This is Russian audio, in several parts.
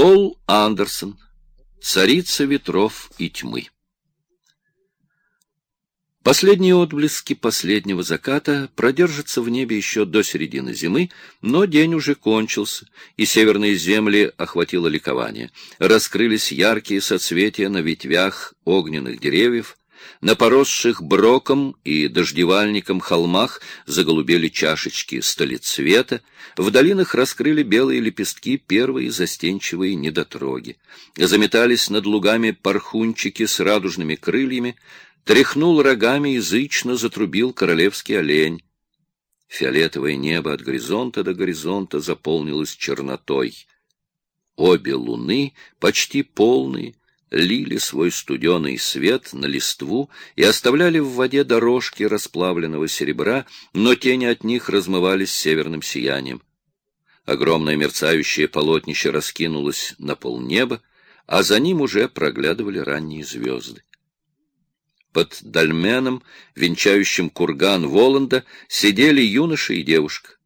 Пол Андерсон. Царица ветров и тьмы. Последние отблески последнего заката продержатся в небе еще до середины зимы, но день уже кончился, и северные земли охватило ликование. Раскрылись яркие соцветия на ветвях огненных деревьев, на поросших броком и дождевальником холмах заголубели чашечки столицвета, в долинах раскрыли белые лепестки первые застенчивые недотроги. Заметались над лугами пархунчики с радужными крыльями, Тряхнул рогами, язычно затрубил королевский олень. Фиолетовое небо от горизонта до горизонта заполнилось чернотой. Обе луны, почти полные, лили свой студеный свет на листву и оставляли в воде дорожки расплавленного серебра, но тени от них размывались северным сиянием. Огромное мерцающее полотнище раскинулось на полнеба, а за ним уже проглядывали ранние звезды. Под дольменом, венчающим курган Воланда, сидели юноша и девушка.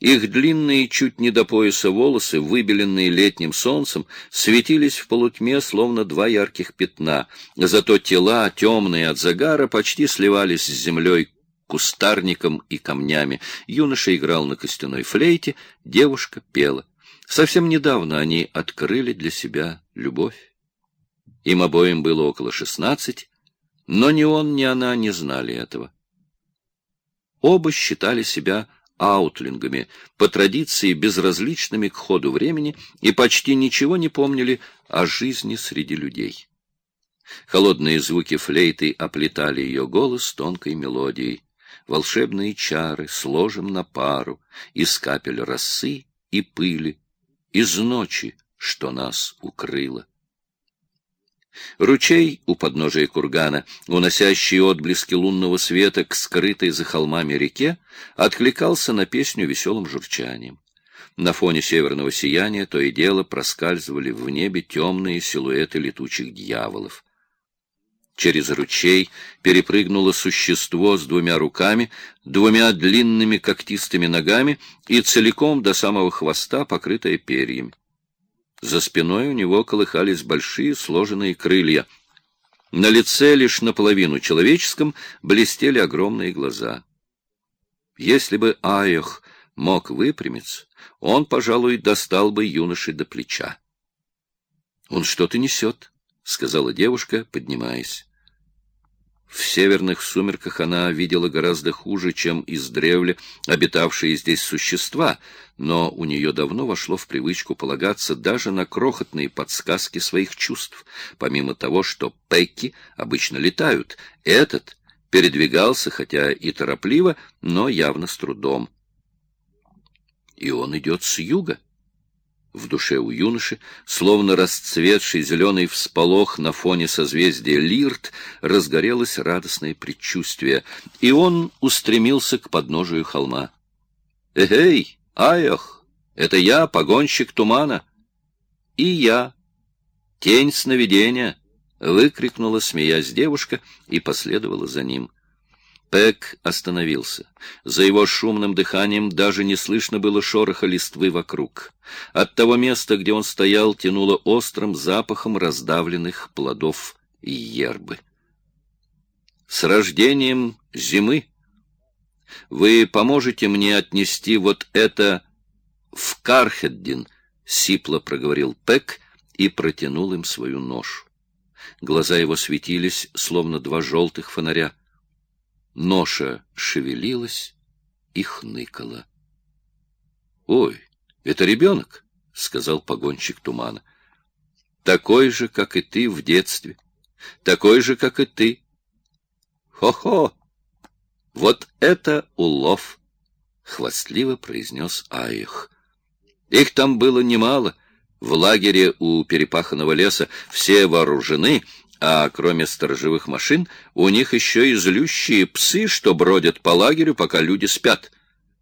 Их длинные, чуть не до пояса волосы, выбеленные летним солнцем, светились в полутьме, словно два ярких пятна. Зато тела, темные от загара, почти сливались с землей кустарником и камнями. Юноша играл на костяной флейте, девушка пела. Совсем недавно они открыли для себя любовь. Им обоим было около шестнадцати, но ни он, ни она не знали этого. Оба считали себя аутлингами, по традиции безразличными к ходу времени, и почти ничего не помнили о жизни среди людей. Холодные звуки флейты оплетали ее голос тонкой мелодией. Волшебные чары сложим на пару из капель росы и пыли, из ночи, что нас укрыло. Ручей у подножия кургана, уносящий отблески лунного света к скрытой за холмами реке, откликался на песню веселым журчанием. На фоне северного сияния то и дело проскальзывали в небе темные силуэты летучих дьяволов. Через ручей перепрыгнуло существо с двумя руками, двумя длинными когтистыми ногами и целиком до самого хвоста, покрытое перьями. За спиной у него колыхались большие сложенные крылья. На лице, лишь наполовину человеческом, блестели огромные глаза. Если бы Айох мог выпрямиться, он, пожалуй, достал бы юноши до плеча. — Он что-то несет, — сказала девушка, поднимаясь. В северных сумерках она видела гораздо хуже, чем издревле обитавшие здесь существа, но у нее давно вошло в привычку полагаться даже на крохотные подсказки своих чувств. Помимо того, что пекки обычно летают, этот передвигался, хотя и торопливо, но явно с трудом. И он идет с юга. В душе у юноши, словно расцветший зеленый всполох на фоне созвездия Лирт, разгорелось радостное предчувствие, и он устремился к подножию холма. «Эгей, Айох, это я, погонщик тумана!» «И я, тень сновидения!» — выкрикнула, смеясь девушка, и последовала за ним. Пэк остановился. За его шумным дыханием даже не слышно было шороха листвы вокруг. От того места, где он стоял, тянуло острым запахом раздавленных плодов и ербы. «С рождением зимы! Вы поможете мне отнести вот это в Кархеддин?» — сипло проговорил Пэк и протянул им свою ношу. Глаза его светились, словно два желтых фонаря. Ноша шевелилась и хныкала. — Ой, это ребенок, — сказал погонщик тумана. — Такой же, как и ты в детстве. Такой же, как и ты. Хо-хо! Вот это улов! — хвастливо произнес Аих. Их там было немало. В лагере у перепаханного леса все вооружены, а кроме сторожевых машин, у них еще и злющие псы, что бродят по лагерю, пока люди спят.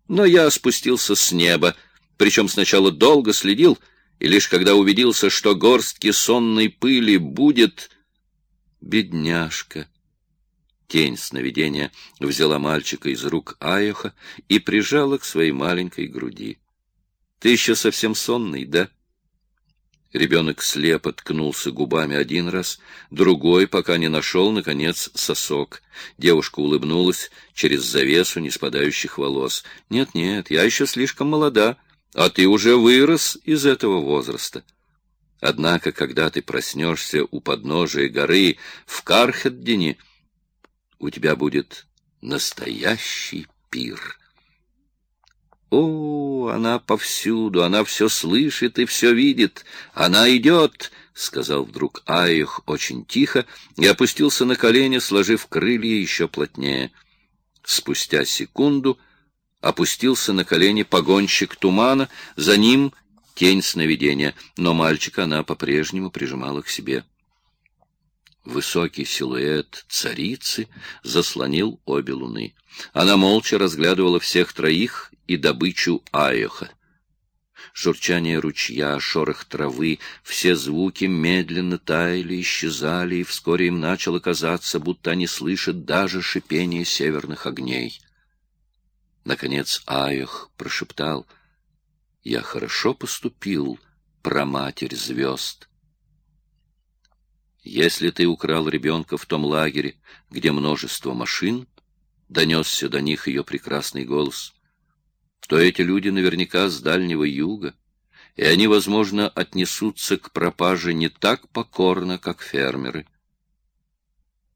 Но я спустился с неба, причем сначала долго следил, и лишь когда убедился, что горстки сонной пыли будет... Бедняжка! Тень сновидения взяла мальчика из рук Айоха и прижала к своей маленькой груди. — Ты еще совсем сонный, да? Ребенок слепо ткнулся губами один раз, другой, пока не нашел, наконец, сосок. Девушка улыбнулась через завесу неспадающих волос. «Нет-нет, я еще слишком молода, а ты уже вырос из этого возраста». Однако, когда ты проснешься у подножия горы в Кархеддине, у тебя будет настоящий пир. О, она повсюду, она все слышит и все видит. Она идет, — сказал вдруг Айх очень тихо и опустился на колени, сложив крылья еще плотнее. Спустя секунду опустился на колени погонщик тумана, за ним тень сновидения, но мальчика она по-прежнему прижимала к себе. Высокий силуэт царицы заслонил обе луны. Она молча разглядывала всех троих и добычу Айоха. Журчание ручья, шорох травы, все звуки медленно таяли, исчезали, и вскоре им начало казаться, будто они слышат даже шипение северных огней. Наконец Айох прошептал, «Я хорошо поступил, проматерь звезд». Если ты украл ребенка в том лагере, где множество машин, — донесся до них ее прекрасный голос, — то эти люди наверняка с Дальнего Юга, и они, возможно, отнесутся к пропаже не так покорно, как фермеры.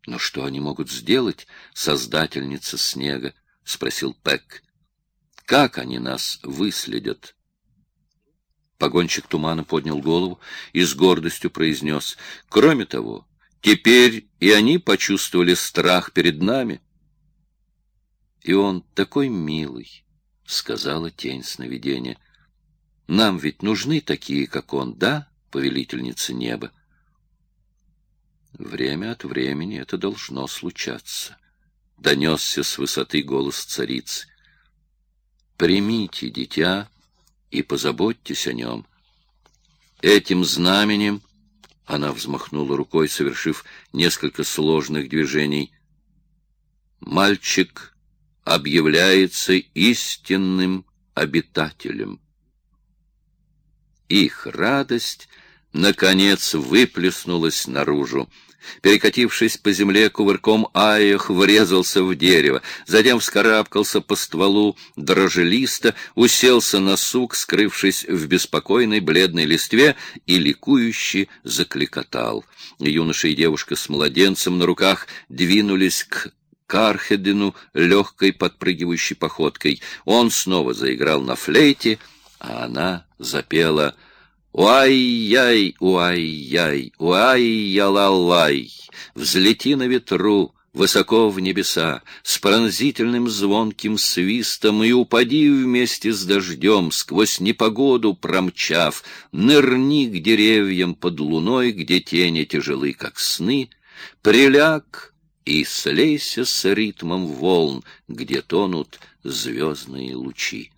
Но что они могут сделать, создательница снега? — спросил Пэк. — Как они нас выследят? — Погонщик тумана поднял голову и с гордостью произнес. Кроме того, теперь и они почувствовали страх перед нами. И он такой милый, — сказала тень сновидения. Нам ведь нужны такие, как он, да, повелительница неба? Время от времени это должно случаться. Донесся с высоты голос царицы. Примите, дитя, и позаботьтесь о нем. Этим знаменем она взмахнула рукой, совершив несколько сложных движений. Мальчик объявляется истинным обитателем. Их радость, наконец, выплеснулась наружу. Перекатившись по земле кувырком, Аях врезался в дерево, затем вскарабкался по стволу дрожелиста, уселся на сук, скрывшись в беспокойной бледной листве, и ликующе закликотал. Юноша и девушка с младенцем на руках двинулись к Кархедину легкой подпрыгивающей походкой. Он снова заиграл на флейте, а она запела — Уай-яй, уай-яй, уай-ялалай, взлети на ветру, высоко в небеса, с пронзительным звонким свистом, и упади вместе с дождем, сквозь непогоду промчав, нырни к деревьям под луной, где тени тяжелы, как сны, приляг и слейся с ритмом волн, где тонут звездные лучи.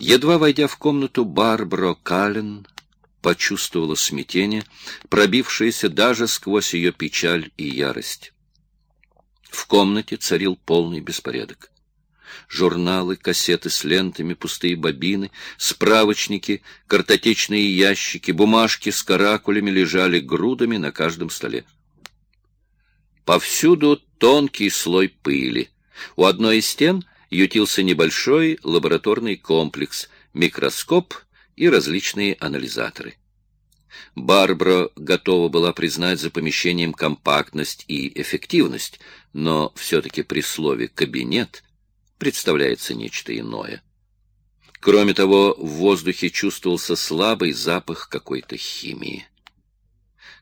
Едва войдя в комнату, Барбара Каллен почувствовала смятение, пробившееся даже сквозь ее печаль и ярость. В комнате царил полный беспорядок. Журналы, кассеты с лентами, пустые бобины, справочники, картотечные ящики, бумажки с каракулями лежали грудами на каждом столе. Повсюду тонкий слой пыли. У одной из стен ютился небольшой лабораторный комплекс, микроскоп и различные анализаторы. Барбара готова была признать за помещением компактность и эффективность, но все-таки при слове «кабинет» представляется нечто иное. Кроме того, в воздухе чувствовался слабый запах какой-то химии.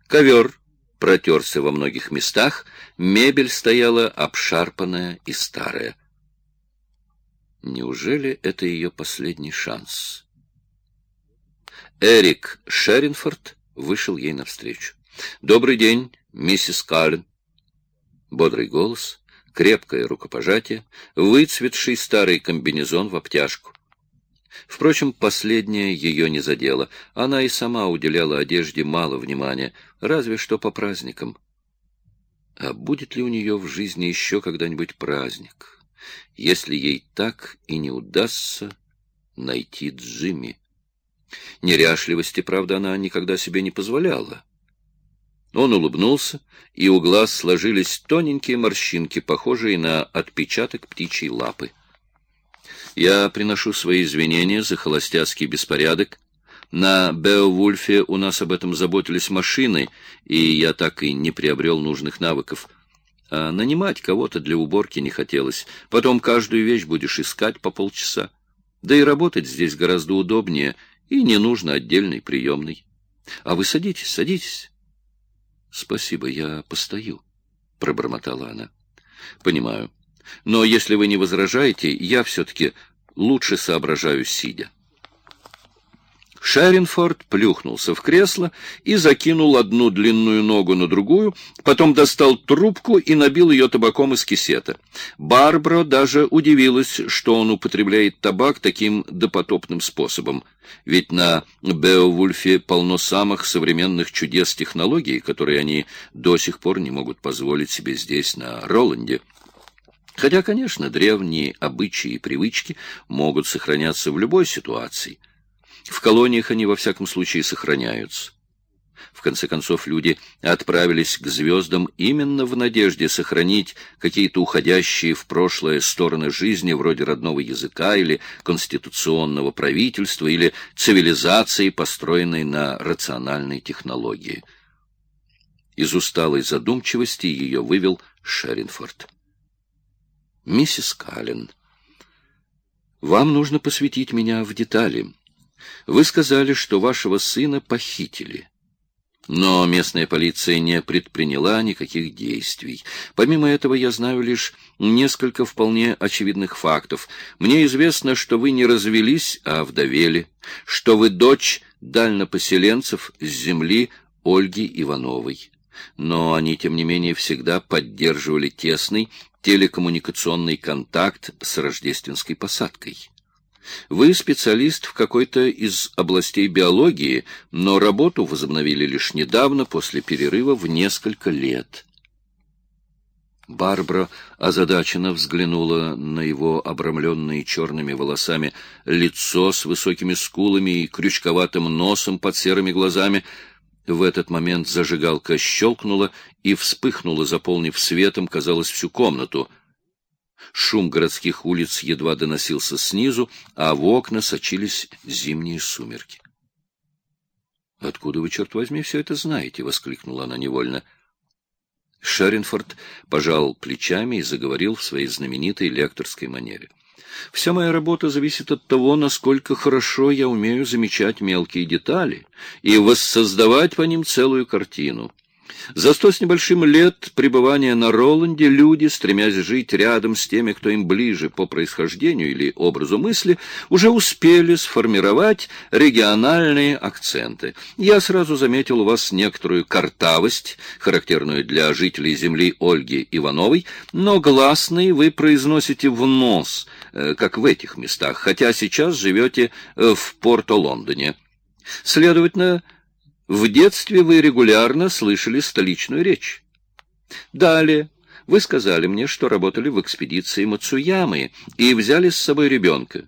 Ковер протерся во многих местах, мебель стояла обшарпанная и старая. Неужели это ее последний шанс? Эрик Шеринфорд вышел ей навстречу. «Добрый день, миссис Каллен». Бодрый голос, крепкое рукопожатие, выцветший старый комбинезон в обтяжку. Впрочем, последнее ее не задело. Она и сама уделяла одежде мало внимания, разве что по праздникам. А будет ли у нее в жизни еще когда-нибудь праздник? Если ей так и не удастся найти Джимми. Неряшливости, правда, она никогда себе не позволяла. Он улыбнулся, и у глаз сложились тоненькие морщинки, похожие на отпечаток птичьей лапы. Я приношу свои извинения за холостяцкий беспорядок. На Беовульфе у нас об этом заботились машины, и я так и не приобрел нужных навыков. А нанимать кого-то для уборки не хотелось. Потом каждую вещь будешь искать по полчаса. Да и работать здесь гораздо удобнее, и не нужно отдельной приемной. А вы садитесь, садитесь. — Спасибо, я постою, — пробормотала она. — Понимаю. Но если вы не возражаете, я все-таки лучше соображаю сидя. Шеринфорд плюхнулся в кресло и закинул одну длинную ногу на другую, потом достал трубку и набил ее табаком из кисета. Барбара даже удивилась, что он употребляет табак таким допотопным способом. Ведь на Беовульфе полно самых современных чудес технологий, которые они до сих пор не могут позволить себе здесь, на Роланде. Хотя, конечно, древние обычаи и привычки могут сохраняться в любой ситуации. В колониях они во всяком случае сохраняются. В конце концов, люди отправились к звездам именно в надежде сохранить какие-то уходящие в прошлое стороны жизни, вроде родного языка или конституционного правительства, или цивилизации, построенной на рациональной технологии. Из усталой задумчивости ее вывел Шеринфорд. «Миссис Каллен, вам нужно посвятить меня в детали». Вы сказали, что вашего сына похитили. Но местная полиция не предприняла никаких действий. Помимо этого, я знаю лишь несколько вполне очевидных фактов. Мне известно, что вы не развелись, а вдовели, что вы дочь дальнопоселенцев с земли Ольги Ивановой. Но они, тем не менее, всегда поддерживали тесный телекоммуникационный контакт с рождественской посадкой. Вы специалист в какой-то из областей биологии, но работу возобновили лишь недавно, после перерыва в несколько лет. Барбара озадаченно взглянула на его обрамленное черными волосами лицо с высокими скулами и крючковатым носом под серыми глазами. В этот момент зажигалка щелкнула и вспыхнула, заполнив светом, казалось, всю комнату — Шум городских улиц едва доносился снизу, а в окна сочились зимние сумерки. — Откуда вы, черт возьми, все это знаете? — воскликнула она невольно. Шеринфорд пожал плечами и заговорил в своей знаменитой лекторской манере. Вся моя работа зависит от того, насколько хорошо я умею замечать мелкие детали и воссоздавать по ним целую картину. За сто с небольшим лет пребывания на Роланде люди, стремясь жить рядом с теми, кто им ближе по происхождению или образу мысли, уже успели сформировать региональные акценты. Я сразу заметил у вас некоторую картавость, характерную для жителей земли Ольги Ивановой, но гласные вы произносите в нос, э, как в этих местах, хотя сейчас живете э, в Порто-Лондоне. Следовательно, в детстве вы регулярно слышали столичную речь. Далее вы сказали мне, что работали в экспедиции Мацуямы и взяли с собой ребенка.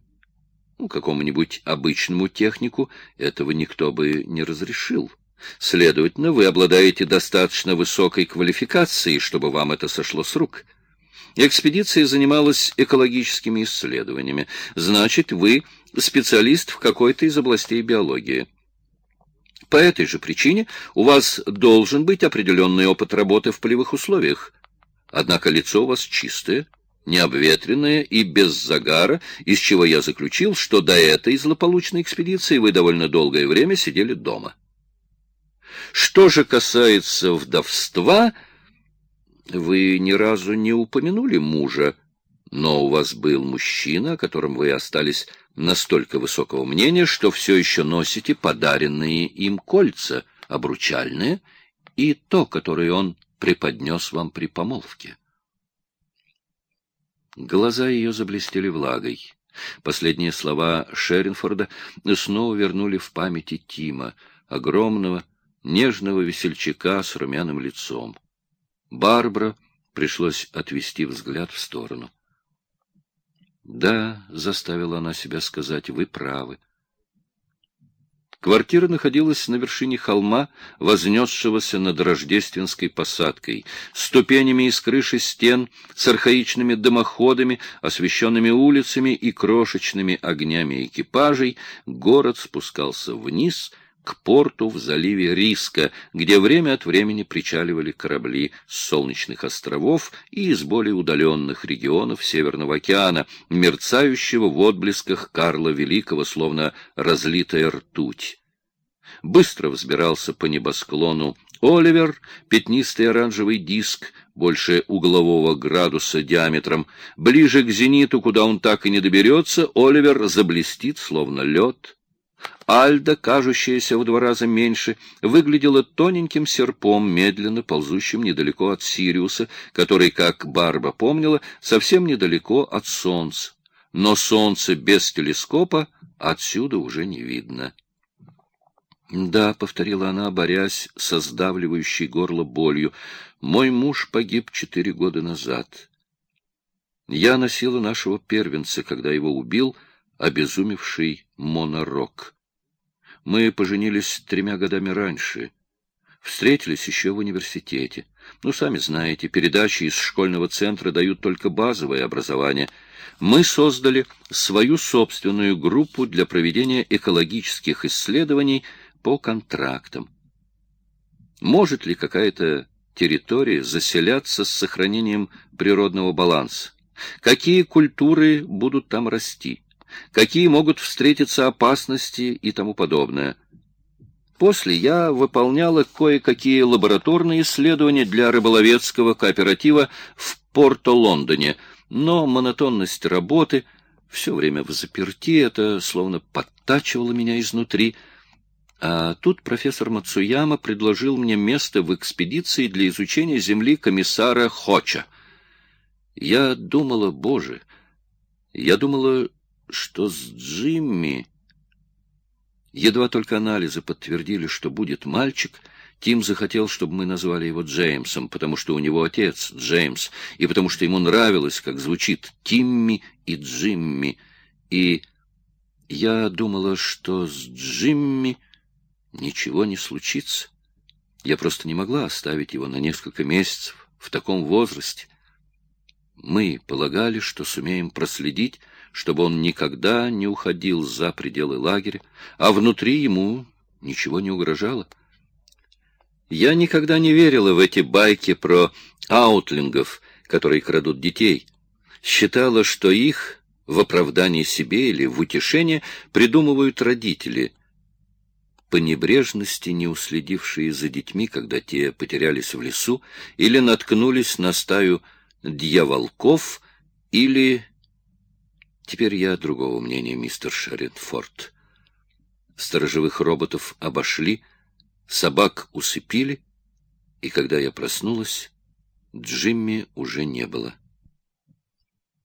Ну, какому-нибудь обычному технику этого никто бы не разрешил. Следовательно, вы обладаете достаточно высокой квалификацией, чтобы вам это сошло с рук. Экспедиция занималась экологическими исследованиями. Значит, вы специалист в какой-то из областей биологии. По этой же причине у вас должен быть определенный опыт работы в полевых условиях. Однако лицо у вас чистое, необветренное и без загара, из чего я заключил, что до этой злополучной экспедиции вы довольно долгое время сидели дома. Что же касается вдовства, вы ни разу не упомянули мужа, но у вас был мужчина, о котором вы остались настолько высокого мнения, что все еще носите подаренные им кольца, обручальные, и то, которое он преподнес вам при помолвке. Глаза ее заблестели влагой. Последние слова Шеринфорда снова вернули в памяти Тима, огромного, нежного весельчака с румяным лицом. Барбара пришлось отвести взгляд в сторону. Да, заставила она себя сказать, вы правы. Квартира находилась на вершине холма, вознесшегося над рождественской посадкой, ступенями из крыши стен, с архаичными дымоходами, освещенными улицами и крошечными огнями экипажей, город спускался вниз к порту в заливе Риска, где время от времени причаливали корабли с солнечных островов и из более удаленных регионов Северного океана, мерцающего в отблесках Карла Великого, словно разлитая ртуть. Быстро взбирался по небосклону Оливер, пятнистый оранжевый диск, больше углового градуса диаметром. Ближе к зениту, куда он так и не доберется, Оливер заблестит, словно лед. Альда, кажущаяся в два раза меньше, выглядела тоненьким серпом, медленно ползущим недалеко от Сириуса, который, как Барба помнила, совсем недалеко от Солнца. Но Солнце без телескопа отсюда уже не видно. «Да», — повторила она, борясь со сдавливающей горло болью, — «мой муж погиб четыре года назад. Я носила нашего первенца, когда его убил обезумевший монорок». Мы поженились тремя годами раньше. Встретились еще в университете. Ну, сами знаете, передачи из школьного центра дают только базовое образование. Мы создали свою собственную группу для проведения экологических исследований по контрактам. Может ли какая-то территория заселяться с сохранением природного баланса? Какие культуры будут там расти? Какие могут встретиться опасности и тому подобное. После я выполняла кое-какие лабораторные исследования для рыболовецкого кооператива в Порто-Лондоне, но монотонность работы, все время в заперти, это словно подтачивало меня изнутри. А тут профессор Мацуяма предложил мне место в экспедиции для изучения земли комиссара Хоча. Я думала, боже, я думала, что с Джимми... Едва только анализы подтвердили, что будет мальчик, Тим захотел, чтобы мы назвали его Джеймсом, потому что у него отец Джеймс, и потому что ему нравилось, как звучит Тимми и Джимми. И я думала, что с Джимми ничего не случится. Я просто не могла оставить его на несколько месяцев в таком возрасте. Мы полагали, что сумеем проследить, чтобы он никогда не уходил за пределы лагеря, а внутри ему ничего не угрожало. Я никогда не верила в эти байки про аутлингов, которые крадут детей. Считала, что их в оправдании себе или в утешение придумывают родители, по небрежности не уследившие за детьми, когда те потерялись в лесу или наткнулись на стаю дьяволков или Теперь я другого мнения, мистер Шеренфорд. Сторожевых роботов обошли, собак усыпили, и когда я проснулась, Джимми уже не было.